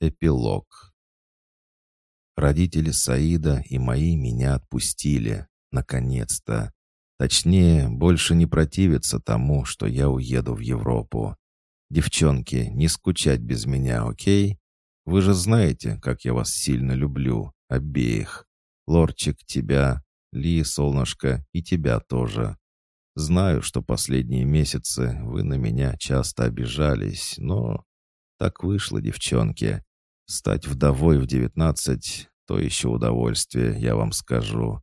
Эпилог. Родители Саида и мои меня отпустили. Наконец-то. Точнее, больше не противятся тому, что я уеду в Европу. Девчонки, не скучать без меня, окей? Вы же знаете, как я вас сильно люблю, обеих. Лорчик, тебя, Ли, солнышко, и тебя тоже. Знаю, что последние месяцы вы на меня часто обижались, но так вышло, девчонки. Стать вдовой в девятнадцать — то еще удовольствие, я вам скажу.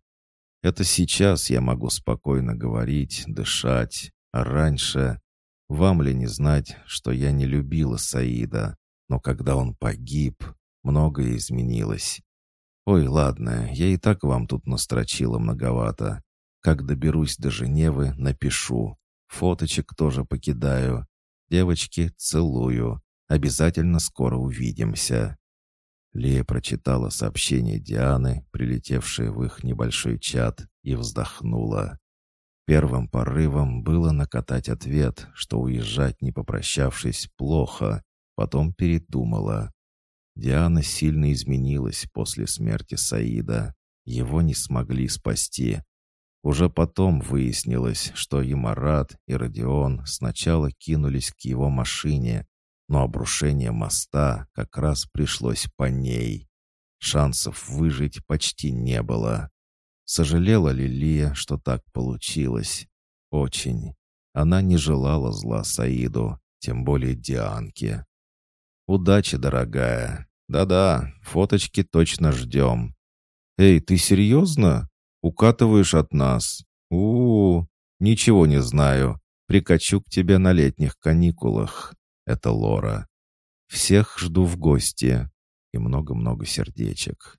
Это сейчас я могу спокойно говорить, дышать, а раньше... Вам ли не знать, что я не любила Саида, но когда он погиб, многое изменилось. Ой, ладно, я и так вам тут настрочила многовато. Как доберусь до Женевы, напишу. Фоточек тоже покидаю. Девочки, целую. Обязательно скоро увидимся». Лея прочитала сообщение Дианы, прилетевшее в их небольшой чат, и вздохнула. Первым порывом было накатать ответ, что уезжать, не попрощавшись, плохо, потом передумала. Диана сильно изменилась после смерти Саида. Его не смогли спасти. Уже потом выяснилось, что и Марат, и Родион сначала кинулись к его машине, но обрушение моста как раз пришлось по ней. Шансов выжить почти не было. Сожалела ли Лия, что так получилось? Очень. Она не желала зла Саиду, тем более Дианке. «Удачи, дорогая. Да-да, фоточки точно ждем». «Эй, ты серьезно? Укатываешь от нас? у у, -у ничего не знаю. Прикачу к тебе на летних каникулах». Это Лора. Всех жду в гости. И много-много сердечек.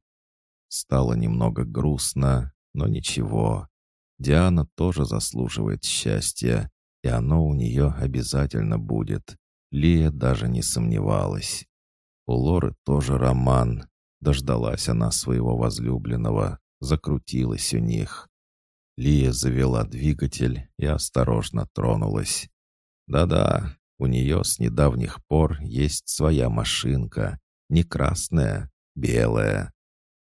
Стало немного грустно, но ничего. Диана тоже заслуживает счастья, и оно у нее обязательно будет. Лия даже не сомневалась. У Лоры тоже роман. Дождалась она своего возлюбленного, закрутилась у них. Лия завела двигатель и осторожно тронулась. Да-да, у нее с недавних пор есть своя машинка, не красная, белая.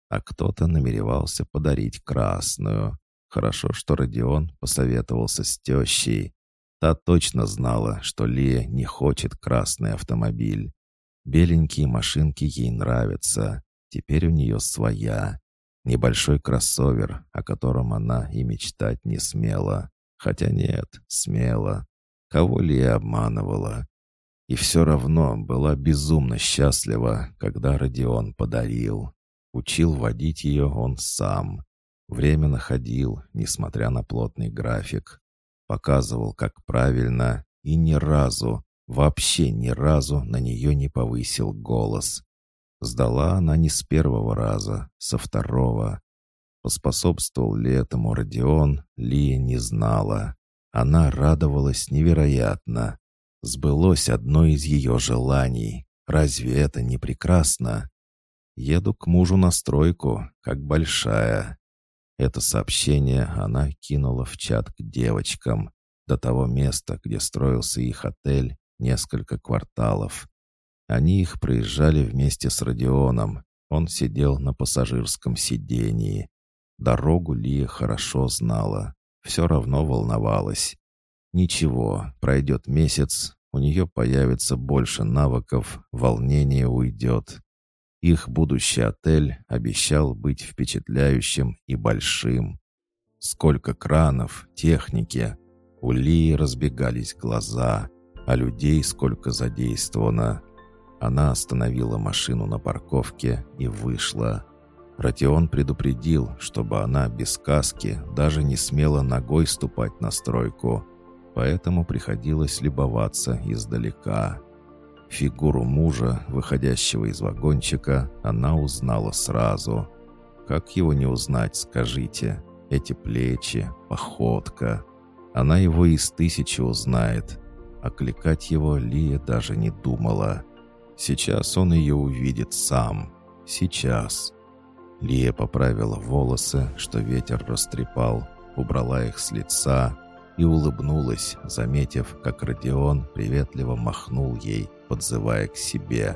А кто-то намеревался подарить красную. Хорошо, что Родион посоветовался с тещей. Та точно знала, что Лия не хочет красный автомобиль. Беленькие машинки ей нравятся. Теперь у нее своя. Небольшой кроссовер, о котором она и мечтать не смела. Хотя нет, смела. Кого ли я обманывала? И все равно была безумно счастлива, когда Родион подарил. Учил водить ее он сам. Время находил, несмотря на плотный график. Показывал, как правильно, и ни разу, вообще ни разу на нее не повысил голос. Сдала она не с первого раза, со второго. Поспособствовал ли этому Родион, Лия не знала. Она радовалась невероятно. Сбылось одно из ее желаний. Разве это не прекрасно? Еду к мужу на стройку, как большая. Это сообщение она кинула в чат к девочкам. До того места, где строился их отель, несколько кварталов. Они их проезжали вместе с Родионом. Он сидел на пассажирском сидении. Дорогу Лия хорошо знала все равно волновалась. Ничего, пройдет месяц, у нее появится больше навыков, волнение уйдет. Их будущий отель обещал быть впечатляющим и большим. Сколько кранов, техники. У Лии разбегались глаза, а людей сколько задействовано. Она остановила машину на парковке и вышла. Ратион предупредил, чтобы она без каски даже не смела ногой ступать на стройку, поэтому приходилось любоваться издалека. Фигуру мужа, выходящего из вагончика, она узнала сразу. Как его не узнать, скажите? Эти плечи, походка. Она его из тысячи узнает. Окликать его Лия даже не думала. Сейчас он ее увидит сам. Сейчас. Лия поправила волосы, что ветер растрепал, убрала их с лица и улыбнулась, заметив, как Родион приветливо махнул ей, подзывая к себе.